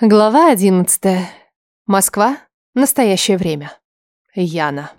Глава 11. Москва. Настоящее время. Яна.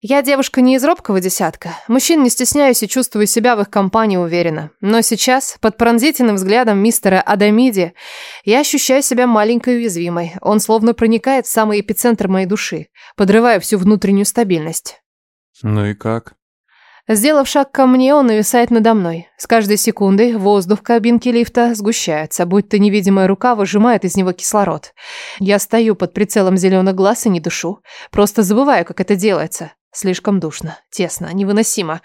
Я девушка не из робкого десятка. Мужчин не стесняюсь и чувствую себя в их компании уверенно. Но сейчас, под пронзительным взглядом мистера Адамиди, я ощущаю себя маленькой и уязвимой. Он словно проникает в самый эпицентр моей души, подрывая всю внутреннюю стабильность. Ну и как? Сделав шаг ко мне, он нависает надо мной. С каждой секундой воздух в кабинке лифта сгущается, будто невидимая рука выжимает из него кислород. Я стою под прицелом зеленых глаз и не дышу. Просто забываю, как это делается. Слишком душно, тесно, невыносимо.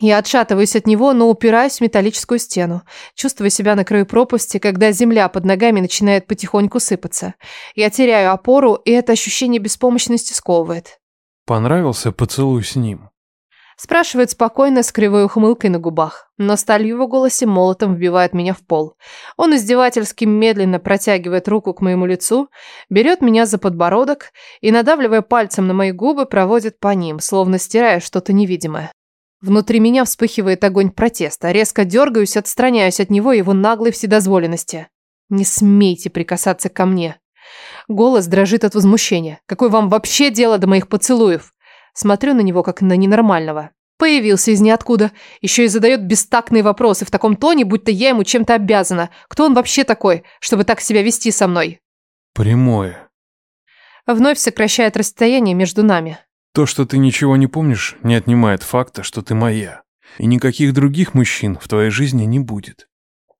Я отшатываюсь от него, но упираюсь в металлическую стену. Чувствую себя на краю пропасти, когда земля под ногами начинает потихоньку сыпаться. Я теряю опору, и это ощущение беспомощности сковывает. Понравился поцелуй с ним? Спрашивает спокойно, с кривой ухмылкой на губах. Но сталь в его голосе молотом вбивает меня в пол. Он издевательски медленно протягивает руку к моему лицу, берет меня за подбородок и, надавливая пальцем на мои губы, проводит по ним, словно стирая что-то невидимое. Внутри меня вспыхивает огонь протеста. Резко дергаюсь, отстраняюсь от него и его наглой вседозволенности. «Не смейте прикасаться ко мне!» Голос дрожит от возмущения. «Какое вам вообще дело до моих поцелуев?» Смотрю на него, как на ненормального. Появился из ниоткуда. Еще и задает бестактные вопросы в таком тоне, будто я ему чем-то обязана. Кто он вообще такой, чтобы так себя вести со мной? Прямое. Вновь сокращает расстояние между нами. То, что ты ничего не помнишь, не отнимает факта, что ты моя. И никаких других мужчин в твоей жизни не будет.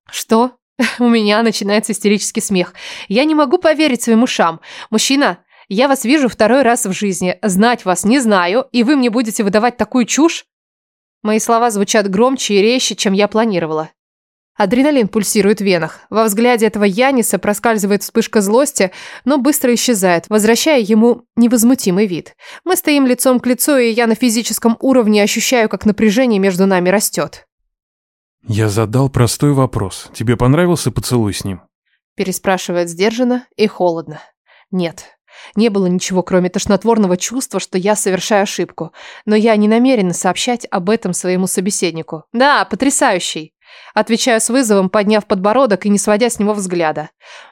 Что? У меня начинается истерический смех. Я не могу поверить своим ушам. Мужчина, я вас вижу второй раз в жизни, знать вас не знаю, и вы мне будете выдавать такую чушь? Мои слова звучат громче и резче, чем я планировала. Адреналин пульсирует в венах. Во взгляде этого Яниса проскальзывает вспышка злости, но быстро исчезает, возвращая ему невозмутимый вид. Мы стоим лицом к лицу, и я на физическом уровне ощущаю, как напряжение между нами растет. Я задал простой вопрос. Тебе понравился поцелуй с ним? Переспрашивает сдержанно и холодно. Нет. Не было ничего, кроме тошнотворного чувства, что я совершаю ошибку. Но я не намерена сообщать об этом своему собеседнику. Да, потрясающий. Отвечаю с вызовом, подняв подбородок и не сводя с него взгляда.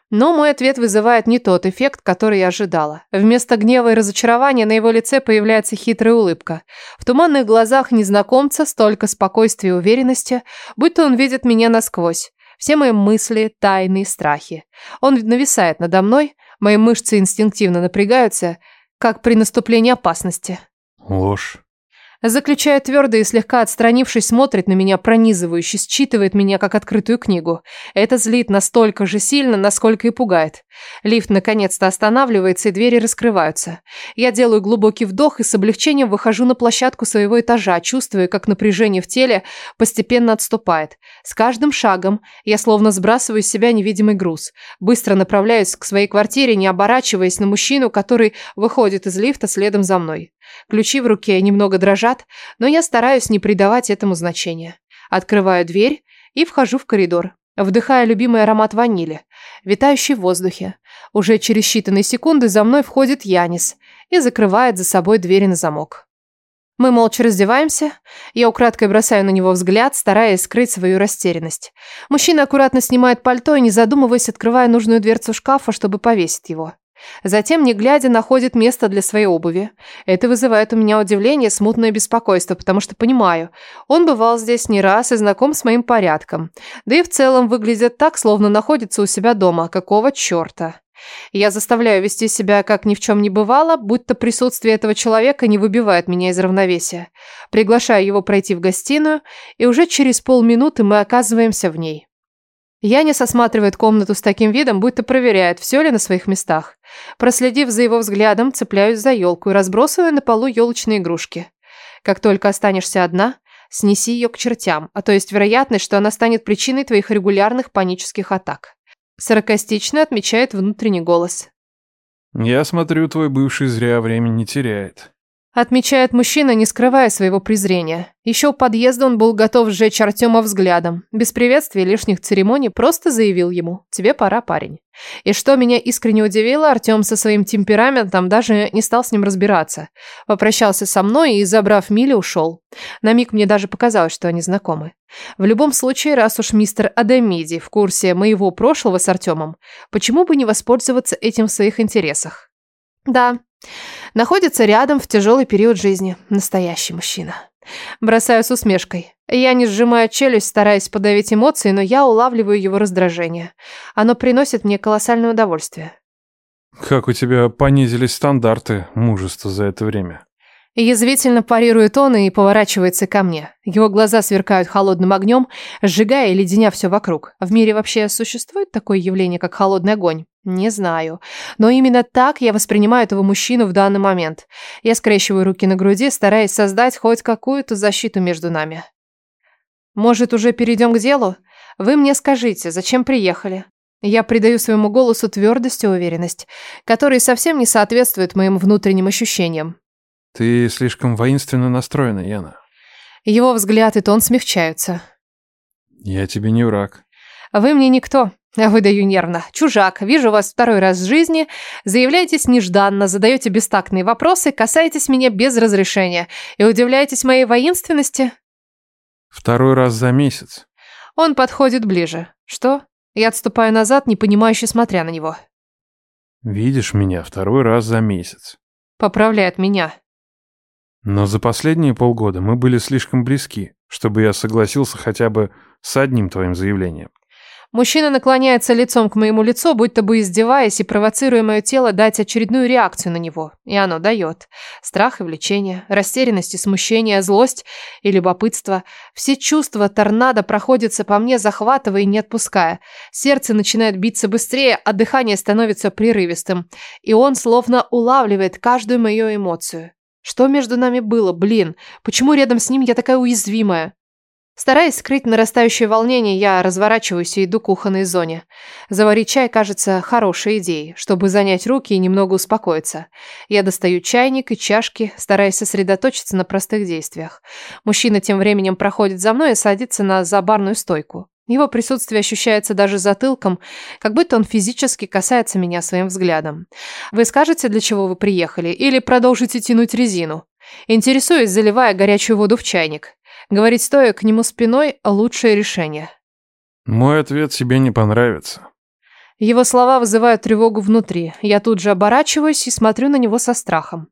Но мой ответ вызывает не тот эффект, который я ожидала. Вместо гнева и разочарования на его лице появляется хитрая улыбка. В туманных глазах незнакомца столько спокойствия и уверенности, будто он видит меня насквозь. Все мои мысли, тайны и страхи. Он нависает надо мной, Мои мышцы инстинктивно напрягаются, как при наступлении опасности. Ложь. Заключая твердо и слегка отстранившись, смотрит на меня пронизывающе, считывает меня как открытую книгу. Это злит настолько же сильно, насколько и пугает. Лифт наконец-то останавливается, и двери раскрываются. Я делаю глубокий вдох и с облегчением выхожу на площадку своего этажа, чувствуя, как напряжение в теле постепенно отступает. С каждым шагом я словно сбрасываю с себя невидимый груз. Быстро направляюсь к своей квартире, не оборачиваясь на мужчину, который выходит из лифта следом за мной. Ключи в руке немного дрожат, но я стараюсь не придавать этому значения. Открываю дверь и вхожу в коридор, вдыхая любимый аромат ванили, витающий в воздухе. Уже через считанные секунды за мной входит Янис и закрывает за собой двери на замок. Мы молча раздеваемся. Я украдкой бросаю на него взгляд, стараясь скрыть свою растерянность. Мужчина аккуратно снимает пальто и, не задумываясь, открывая нужную дверцу шкафа, чтобы повесить его. Затем, не глядя, находит место для своей обуви. Это вызывает у меня удивление, смутное беспокойство, потому что понимаю, он бывал здесь не раз и знаком с моим порядком. Да и в целом выглядит так, словно находится у себя дома. Какого черта? Я заставляю вести себя, как ни в чем не бывало, будто присутствие этого человека не выбивает меня из равновесия. Приглашаю его пройти в гостиную, и уже через полминуты мы оказываемся в ней. Янис осматривает комнату с таким видом, будто проверяет, все ли на своих местах. Проследив за его взглядом, цепляюсь за елку и разбросываю на полу елочные игрушки. Как только останешься одна, снеси ее к чертям, а то есть вероятность, что она станет причиной твоих регулярных панических атак. Саркастично отмечает внутренний голос. Я смотрю, твой бывший зря времени не теряет. Отмечает мужчина, не скрывая своего презрения. Еще у подъезда он был готов сжечь Артема взглядом. Без приветствия и лишних церемоний просто заявил ему «Тебе пора, парень». И что меня искренне удивило, Артем со своим темпераментом даже не стал с ним разбираться. Попрощался со мной и, забрав Мили, ушел. На миг мне даже показалось, что они знакомы. В любом случае, раз уж мистер Адамиди в курсе моего прошлого с Артемом, почему бы не воспользоваться этим в своих интересах? Да, Находится рядом в тяжелый период жизни. Настоящий мужчина. Бросаю с усмешкой. Я не сжимаю челюсть, стараясь подавить эмоции, но я улавливаю его раздражение. Оно приносит мне колоссальное удовольствие. Как у тебя понизились стандарты мужества за это время? Язвительно парирует он и поворачивается ко мне. Его глаза сверкают холодным огнем, сжигая и леденя все вокруг. В мире вообще существует такое явление, как холодный огонь? Не знаю. Но именно так я воспринимаю этого мужчину в данный момент. Я скрещиваю руки на груди, стараясь создать хоть какую-то защиту между нами. Может, уже перейдем к делу? Вы мне скажите, зачем приехали? Я придаю своему голосу твердость и уверенность, которые совсем не соответствуют моим внутренним ощущениям. Ты слишком воинственно настроена, Яна. Его взгляд и тон смягчаются. Я тебе не враг. Вы мне никто. Выдаю нервно. Чужак. Вижу вас второй раз в жизни. Заявляетесь нежданно, задаете бестактные вопросы, касаетесь меня без разрешения. И удивляетесь моей воинственности? Второй раз за месяц. Он подходит ближе. Что? Я отступаю назад, не понимающе смотря на него. Видишь меня второй раз за месяц. Поправляет меня. Но за последние полгода мы были слишком близки, чтобы я согласился хотя бы с одним твоим заявлением. Мужчина наклоняется лицом к моему лицу, будто бы издеваясь и провоцируя мое тело дать очередную реакцию на него. И оно дает. Страх и влечение, растерянность и смущение, злость и любопытство. Все чувства торнадо проходятся по мне, захватывая и не отпуская. Сердце начинает биться быстрее, а дыхание становится прерывистым. И он словно улавливает каждую мою эмоцию. Что между нами было, блин? Почему рядом с ним я такая уязвимая? Стараясь скрыть нарастающее волнение, я разворачиваюсь и иду к кухонной зоне. Заварить чай кажется хорошей идеей, чтобы занять руки и немного успокоиться. Я достаю чайник и чашки, стараясь сосредоточиться на простых действиях. Мужчина тем временем проходит за мной и садится на забарную стойку. Его присутствие ощущается даже затылком, как будто он физически касается меня своим взглядом. Вы скажете, для чего вы приехали, или продолжите тянуть резину? Интересуюсь, заливая горячую воду в чайник. Говорить стоя к нему спиной – лучшее решение. Мой ответ тебе не понравится. Его слова вызывают тревогу внутри. Я тут же оборачиваюсь и смотрю на него со страхом.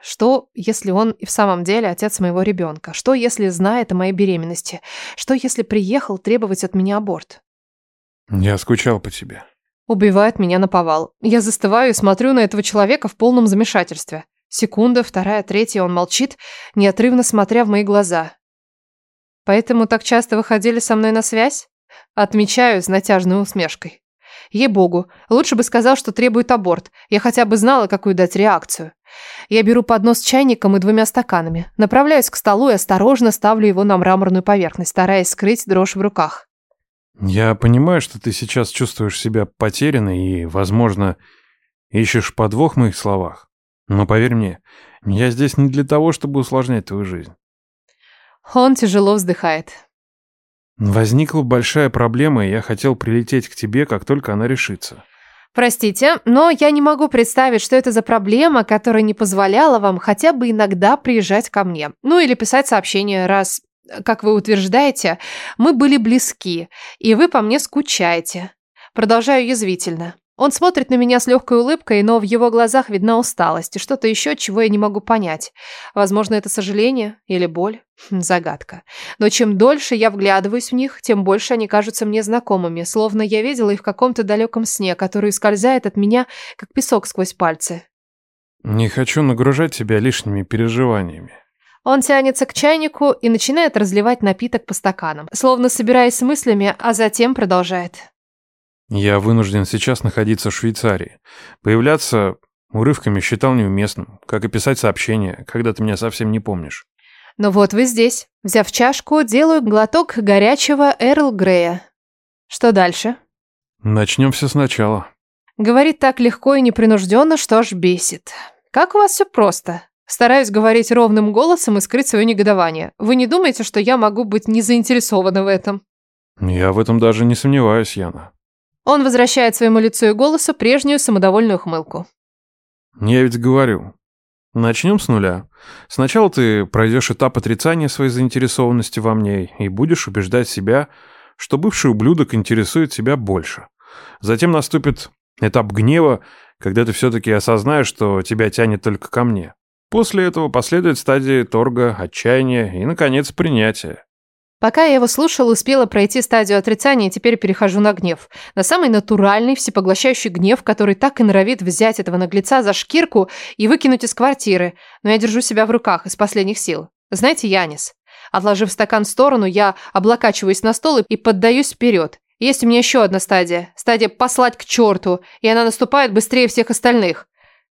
Что, если он и в самом деле отец моего ребенка? Что, если знает о моей беременности? Что, если приехал требовать от меня аборт? Я скучал по тебе. Убивает меня на повал. Я застываю и смотрю на этого человека в полном замешательстве. Секунда, вторая, третья, он молчит, неотрывно смотря в мои глаза. Поэтому так часто выходили со мной на связь? Отмечаю с натяжной усмешкой. Ей-богу, лучше бы сказал, что требует аборт. Я хотя бы знала, какую дать реакцию. Я беру поднос с чайником и двумя стаканами. Направляюсь к столу и осторожно ставлю его на мраморную поверхность, стараясь скрыть дрожь в руках. Я понимаю, что ты сейчас чувствуешь себя потерянной и, возможно, ищешь подвох в моих словах. Но поверь мне, я здесь не для того, чтобы усложнять твою жизнь. Он тяжело вздыхает. Возникла большая проблема, и я хотел прилететь к тебе, как только она решится. Простите, но я не могу представить, что это за проблема, которая не позволяла вам хотя бы иногда приезжать ко мне. Ну или писать сообщение, раз, как вы утверждаете, мы были близки, и вы по мне скучаете. Продолжаю язвительно. Он смотрит на меня с легкой улыбкой, но в его глазах видна усталость и что-то еще, чего я не могу понять. Возможно, это сожаление или боль. Хм, загадка. Но чем дольше я вглядываюсь в них, тем больше они кажутся мне знакомыми, словно я видела их в каком-то далеком сне, который скользает от меня, как песок сквозь пальцы. Не хочу нагружать тебя лишними переживаниями. Он тянется к чайнику и начинает разливать напиток по стаканам, словно собираясь с мыслями, а затем продолжает. Я вынужден сейчас находиться в Швейцарии. Появляться урывками считал неуместным, как и писать сообщения, когда ты меня совсем не помнишь. Но вот вы здесь. Взяв чашку, делаю глоток горячего Эрл Грея. Что дальше? Начнем все сначала. Говорит так легко и непринужденно, что аж бесит. Как у вас все просто. Стараюсь говорить ровным голосом и скрыть свое негодование. Вы не думаете, что я могу быть не заинтересована в этом? Я в этом даже не сомневаюсь, Яна. Он возвращает своему лицу и голосу прежнюю самодовольную хмылку. Я ведь говорю. Начнем с нуля. Сначала ты пройдешь этап отрицания своей заинтересованности во мне и будешь убеждать себя, что бывший ублюдок интересует тебя больше. Затем наступит этап гнева, когда ты все-таки осознаешь, что тебя тянет только ко мне. После этого последует стадия торга, отчаяния и, наконец, принятия. Пока я его слушал, успела пройти стадию отрицания и теперь перехожу на гнев. На самый натуральный, всепоглощающий гнев, который так и норовит взять этого наглеца за шкирку и выкинуть из квартиры. Но я держу себя в руках из последних сил. Знаете, Янис, отложив стакан в сторону, я облокачиваюсь на стол и поддаюсь вперед. Есть у меня еще одна стадия. Стадия послать к черту, и она наступает быстрее всех остальных.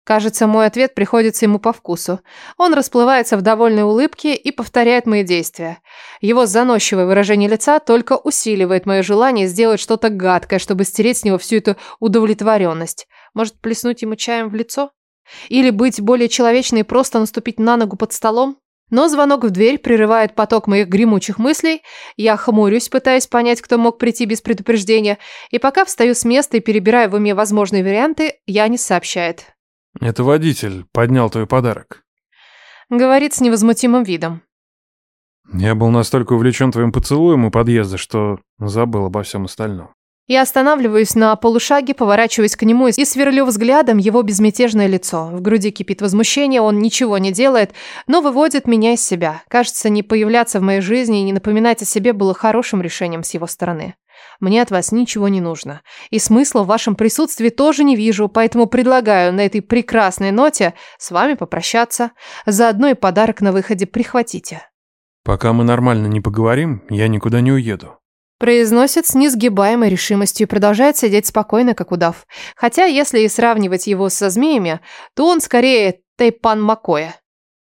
Кажется, мой ответ приходится ему по вкусу. Он расплывается в довольной улыбке и повторяет мои действия. Его заносчивое выражение лица только усиливает мое желание сделать что-то гадкое, чтобы стереть с него всю эту удовлетворенность. Может, плеснуть ему чаем в лицо? Или быть более человечной и просто наступить на ногу под столом? Но звонок в дверь прерывает поток моих гремучих мыслей. Я хмурюсь, пытаясь понять, кто мог прийти без предупреждения. И пока встаю с места и перебираю в уме возможные варианты, Янис сообщает. Это водитель поднял твой подарок. Говорит с невозмутимым видом. Я был настолько увлечен твоим поцелуем у подъезда, что забыл обо всем остальном. Я останавливаюсь на полушаге, поворачиваюсь к нему и сверлю взглядом его безмятежное лицо. В груди кипит возмущение, он ничего не делает, но выводит меня из себя. Кажется, не появляться в моей жизни и не напоминать о себе было хорошим решением с его стороны. Мне от вас ничего не нужно. И смысла в вашем присутствии тоже не вижу, поэтому предлагаю на этой прекрасной ноте с вами попрощаться. Заодно и подарок на выходе прихватите. Пока мы нормально не поговорим, я никуда не уеду. Произносит с несгибаемой решимостью и продолжает сидеть спокойно, как удав. Хотя, если и сравнивать его со змеями, то он скорее Тайпан Макоя.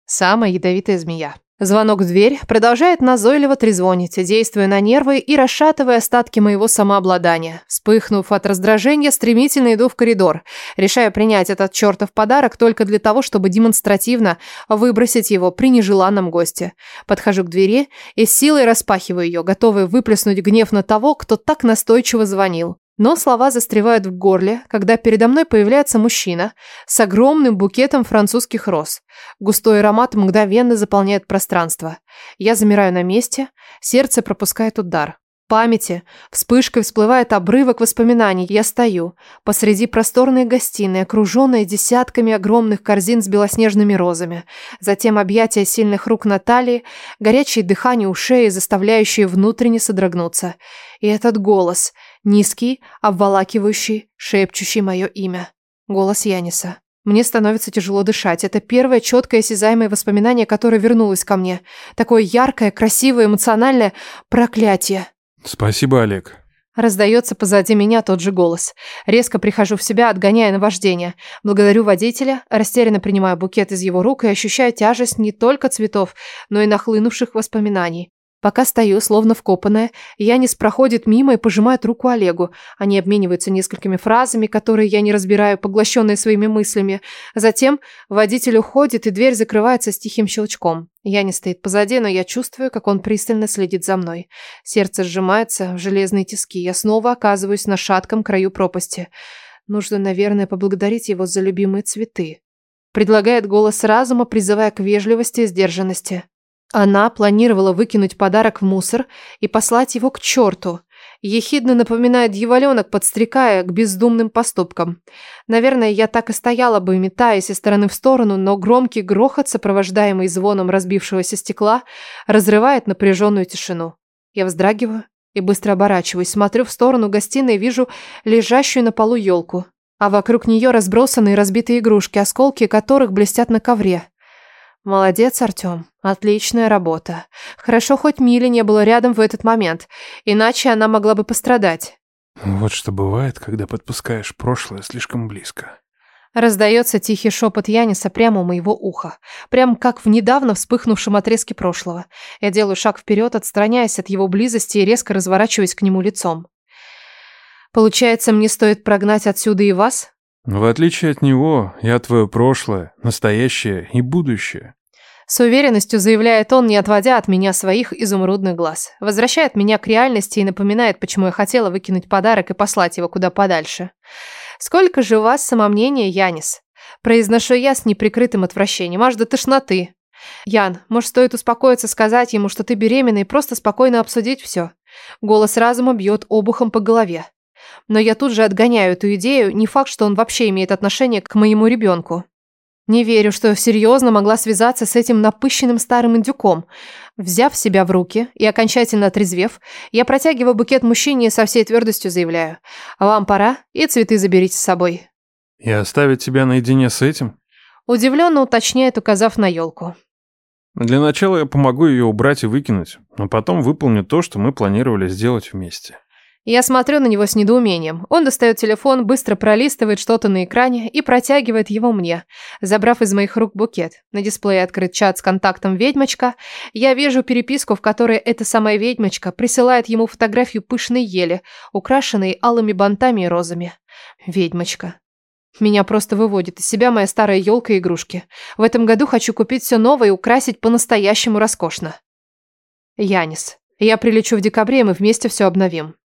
Самая ядовитая змея. Звонок в дверь продолжает назойливо трезвонить, действуя на нервы и расшатывая остатки моего самообладания. Вспыхнув от раздражения, стремительно иду в коридор. Решаю принять этот чертов подарок только для того, чтобы демонстративно выбросить его при нежеланном госте. Подхожу к двери и с силой распахиваю ее, готовый выплеснуть гнев на того, кто так настойчиво звонил. Но слова застревают в горле, когда передо мной появляется мужчина с огромным букетом французских роз. Густой аромат мгновенно заполняет пространство. Я замираю на месте, сердце пропускает удар. В памяти вспышкой всплывает обрывок воспоминаний. Я стою посреди просторной гостиной, окруженной десятками огромных корзин с белоснежными розами. Затем объятия сильных рук Натальи, горячее дыхание ушей, заставляющие внутренне содрогнуться. И этот голос – Низкий, обволакивающий, шепчущий мое имя. Голос Яниса. Мне становится тяжело дышать. Это первое четкое осязаемое воспоминание, которое вернулось ко мне. Такое яркое, красивое, эмоциональное проклятие. Спасибо, Олег. Раздается позади меня тот же голос. Резко прихожу в себя, отгоняя наваждение. Благодарю водителя, растерянно принимаю букет из его рук и ощущаю тяжесть не только цветов, но и нахлынувших воспоминаний. Пока стою, словно вкопанная, Янис проходит мимо и пожимает руку Олегу. Они обмениваются несколькими фразами, которые я не разбираю, поглощенные своими мыслями. Затем водитель уходит, и дверь закрывается с тихим щелчком. Янис стоит позади, но я чувствую, как он пристально следит за мной. Сердце сжимается в железные тиски. Я снова оказываюсь на шатком краю пропасти. Нужно, наверное, поблагодарить его за любимые цветы. Предлагает голос разума, призывая к вежливости и сдержанности. Она планировала выкинуть подарок в мусор и послать его к черту. Ехидно напоминает дьяволенок, подстрекая к бездумным поступкам. Наверное, я так и стояла бы, метаясь из стороны в сторону, но громкий грохот, сопровождаемый звоном разбившегося стекла, разрывает напряженную тишину. Я вздрагиваю и быстро оборачиваюсь, смотрю в сторону гостиной и вижу лежащую на полу елку, а вокруг нее разбросанные разбитые игрушки, осколки которых блестят на ковре. Молодец, Артём. Отличная работа. Хорошо, хоть Мили не было рядом в этот момент, иначе она могла бы пострадать. Вот что бывает, когда подпускаешь прошлое слишком близко. Раздается тихий шепот Яниса прямо у моего уха. Прям как в недавно вспыхнувшем отрезке прошлого. Я делаю шаг вперед, отстраняясь от его близости и резко разворачиваюсь к нему лицом. Получается, мне стоит прогнать отсюда и вас? В отличие от него, я твое прошлое, настоящее и будущее. С уверенностью заявляет он, не отводя от меня своих изумрудных глаз. Возвращает меня к реальности и напоминает, почему я хотела выкинуть подарок и послать его куда подальше. «Сколько же у вас самомнения, Янис?» Произношу я с неприкрытым отвращением, аж до тошноты. «Ян, может, стоит успокоиться, сказать ему, что ты беременна, и просто спокойно обсудить все?» Голос разума бьет обухом по голове. Но я тут же отгоняю эту идею, не факт, что он вообще имеет отношение к моему ребенку. Не верю, что серьезно могла связаться с этим напыщенным старым индюком. Взяв себя в руки и окончательно отрезвев, я протягиваю букет мужчине и со всей твердостью заявляю. «Вам пора, и цветы заберите с собой». «И оставить тебя наедине с этим?» Удивленно уточняет, указав на елку. «Для начала я помогу ее убрать и выкинуть, но потом выполню то, что мы планировали сделать вместе». Я смотрю на него с недоумением. Он достает телефон, быстро пролистывает что-то на экране и протягивает его мне, забрав из моих рук букет. На дисплее открыт чат с контактом «Ведьмочка». Я вижу переписку, в которой эта самая ведьмочка присылает ему фотографию пышной ели, украшенной алыми бантами и розами. Ведьмочка. Меня просто выводит из себя моя старая елка и игрушки. В этом году хочу купить все новое и украсить по-настоящему роскошно. Янис. Я прилечу в декабре, и мы вместе все обновим.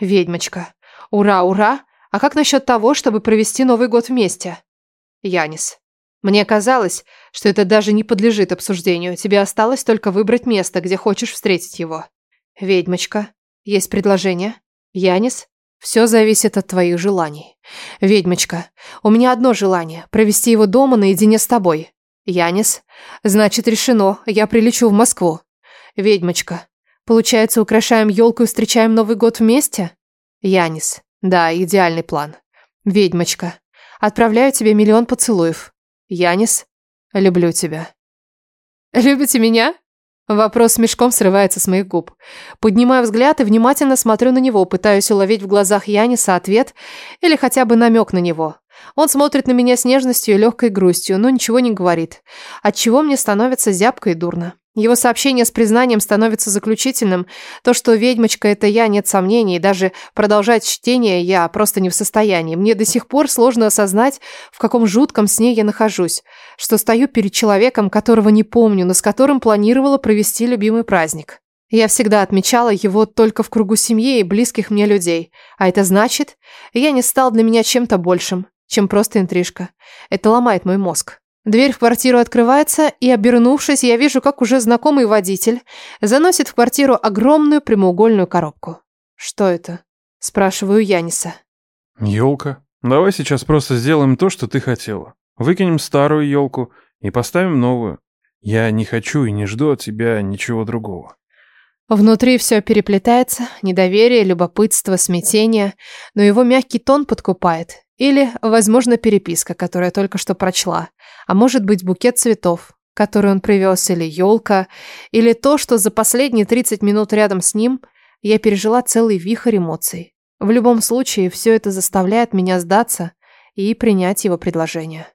Ведьмочка. Ура, ура! А как насчет того, чтобы провести Новый год вместе? Янис. Мне казалось, что это даже не подлежит обсуждению. Тебе осталось только выбрать место, где хочешь встретить его. Ведьмочка. Есть предложение? Янис. Все зависит от твоих желаний. Ведьмочка. У меня одно желание – провести его дома наедине с тобой. Янис. Значит, решено. Я прилечу в Москву. Ведьмочка. Получается, украшаем елку и встречаем Новый год вместе? Янис. Да, идеальный план. Ведьмочка. Отправляю тебе миллион поцелуев. Янис. Люблю тебя. Любите меня? Вопрос мешком срывается с моих губ. Поднимаю взгляд и внимательно смотрю на него, пытаюсь уловить в глазах Яниса ответ или хотя бы намек на него. Он смотрит на меня с нежностью и легкой грустью, но ничего не говорит. Отчего мне становится зябко и дурно. Его сообщение с признанием становится заключительным. То, что ведьмочка – это я, нет сомнений. Даже продолжать чтение я просто не в состоянии. Мне до сих пор сложно осознать, в каком жутком сне я нахожусь. Что стою перед человеком, которого не помню, но с которым планировала провести любимый праздник. Я всегда отмечала его только в кругу семьи и близких мне людей. А это значит, я не стал для меня чем-то большим, чем просто интрижка. Это ломает мой мозг. Дверь в квартиру открывается, и, обернувшись, я вижу, как уже знакомый водитель заносит в квартиру огромную прямоугольную коробку. «Что это?» – спрашиваю Яниса. «Елка. Давай сейчас просто сделаем то, что ты хотела. Выкинем старую елку и поставим новую. Я не хочу и не жду от тебя ничего другого». Внутри все переплетается, недоверие, любопытство, смятение, но его мягкий тон подкупает. Или, возможно, переписка, которую я только что прочла. А может быть, букет цветов, который он привез, или елка, или то, что за последние 30 минут рядом с ним я пережила целый вихрь эмоций. В любом случае, все это заставляет меня сдаться и принять его предложение.